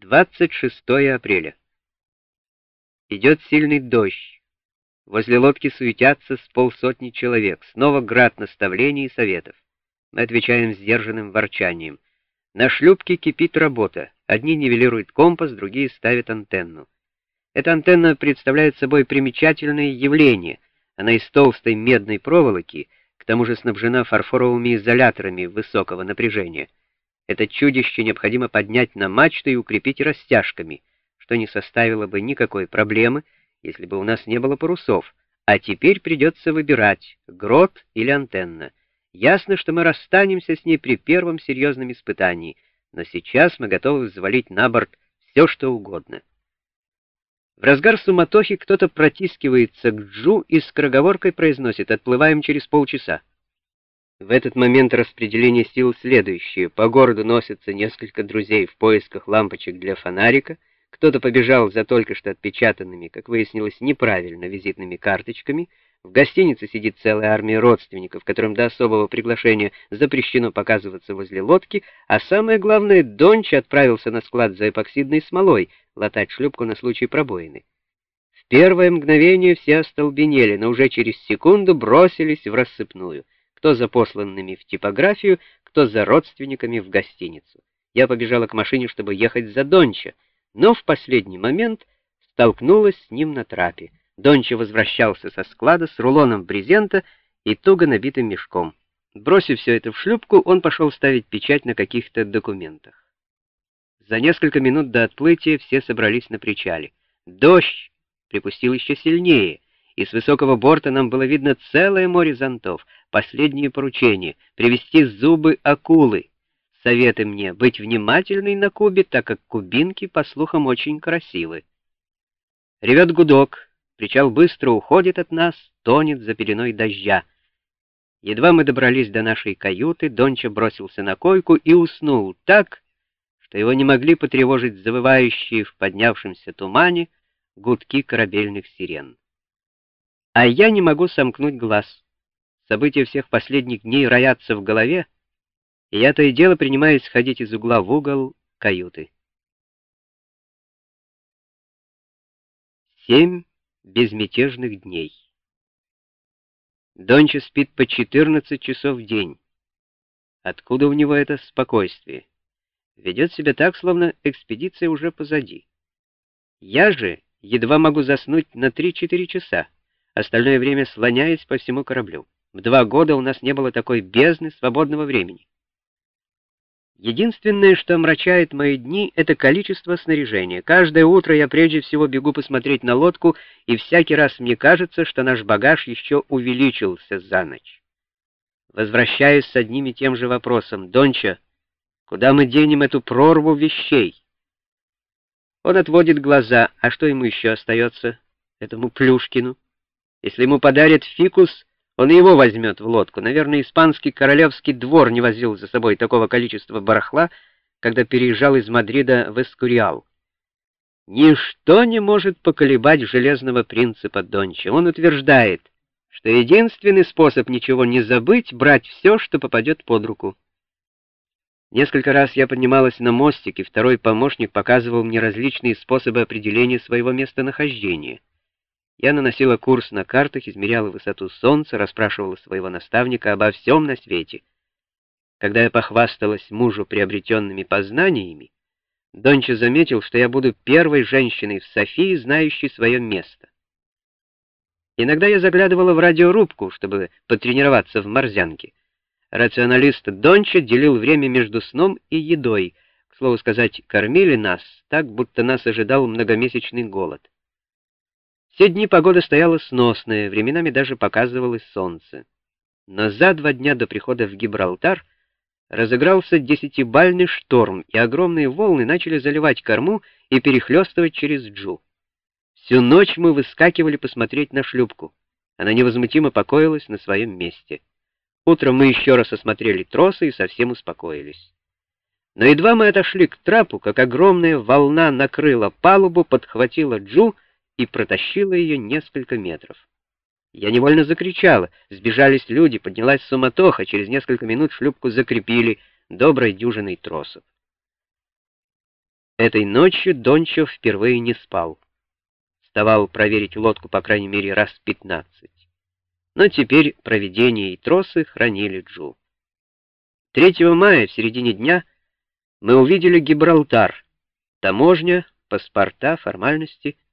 26 апреля. Идет сильный дождь. Возле лодки суетятся с полсотни человек. Снова град наставлений и советов. Мы отвечаем сдержанным ворчанием. На шлюпке кипит работа. Одни нивелируют компас, другие ставят антенну. Эта антенна представляет собой примечательное явление. Она из толстой медной проволоки, к тому же снабжена фарфоровыми изоляторами высокого напряжения. Это чудище необходимо поднять на мачту и укрепить растяжками, что не составило бы никакой проблемы, если бы у нас не было парусов, а теперь придется выбирать, грот или антенна. Ясно, что мы расстанемся с ней при первом серьезном испытании, но сейчас мы готовы взвалить на борт все, что угодно. В разгар суматохи кто-то протискивается к Джу и с скороговоркой произносит «Отплываем через полчаса». В этот момент распределение сил следующее. По городу носятся несколько друзей в поисках лампочек для фонарика, кто-то побежал за только что отпечатанными, как выяснилось, неправильно визитными карточками, в гостинице сидит целая армия родственников, которым до особого приглашения запрещено показываться возле лодки, а самое главное, Донч отправился на склад за эпоксидной смолой, латать шлюпку на случай пробоины. В первое мгновение все остолбенели, но уже через секунду бросились в рассыпную кто за посланными в типографию, кто за родственниками в гостиницу. Я побежала к машине, чтобы ехать за Донча, но в последний момент столкнулась с ним на трапе. Донча возвращался со склада с рулоном брезента и туго набитым мешком. Бросив все это в шлюпку, он пошел ставить печать на каких-то документах. За несколько минут до отплытия все собрались на причале. Дождь припустил еще сильнее, и с высокого борта нам было видно целое море зонтов. Последнее поручение — привести зубы акулы. Советы мне быть внимательной на Кубе, так как кубинки, по слухам, очень красивы. Ревет гудок, причал быстро уходит от нас, тонет за пеленой дождя. Едва мы добрались до нашей каюты, Донча бросился на койку и уснул так, что его не могли потревожить завывающие в поднявшемся тумане гудки корабельных сирен. А я не могу сомкнуть глаз. События всех последних дней роятся в голове, и я то и дело принимаюсь ходить из угла в угол каюты. Семь безмятежных дней. Донча спит по 14 часов в день. Откуда у него это спокойствие? Ведет себя так, словно экспедиция уже позади. Я же едва могу заснуть на 3-4 часа, остальное время слоняясь по всему кораблю. В два года у нас не было такой бездны свободного времени. Единственное, что омрачает мои дни, это количество снаряжения. Каждое утро я прежде всего бегу посмотреть на лодку, и всякий раз мне кажется, что наш багаж еще увеличился за ночь. Возвращаюсь с одним и тем же вопросом. «Донча, куда мы денем эту прорву вещей?» Он отводит глаза. А что ему еще остается, этому Плюшкину? Если ему подарят фикус, он его возьмет в лодку. Наверное, испанский королевский двор не возил за собой такого количества барахла, когда переезжал из Мадрида в Эскуриал. Ничто не может поколебать железного принципа Донча. Он утверждает, что единственный способ ничего не забыть — брать все, что попадет под руку. Несколько раз я поднималась на мостик, и второй помощник показывал мне различные способы определения своего местонахождения — я наносила курс на картах, измеряла высоту солнца, расспрашивала своего наставника обо всем на свете. Когда я похвасталась мужу приобретенными познаниями, Донча заметил, что я буду первой женщиной в Софии, знающей свое место. Иногда я заглядывала в радиорубку, чтобы потренироваться в морзянке. Рационалист Донча делил время между сном и едой. К слову сказать, кормили нас так, будто нас ожидал многомесячный голод. Все дни погода стояла сносная, временами даже показывалось солнце. Но за два дня до прихода в Гибралтар разыгрался десятибальный шторм, и огромные волны начали заливать корму и перехлестывать через Джу. Всю ночь мы выскакивали посмотреть на шлюпку. Она невозмутимо покоилась на своем месте. Утром мы еще раз осмотрели тросы и совсем успокоились. Но едва мы отошли к трапу, как огромная волна накрыла палубу, подхватила Джу и протащила ее несколько метров. Я невольно закричала, сбежались люди, поднялась суматоха, через несколько минут шлюпку закрепили доброй дюжиной тросов. Этой ночью Дончев впервые не спал. Вставал проверить лодку по крайней мере раз пятнадцать. Но теперь проведение и тросы хранили Джу. 3 мая, в середине дня, мы увидели Гибралтар. Таможня, паспорта, формальности —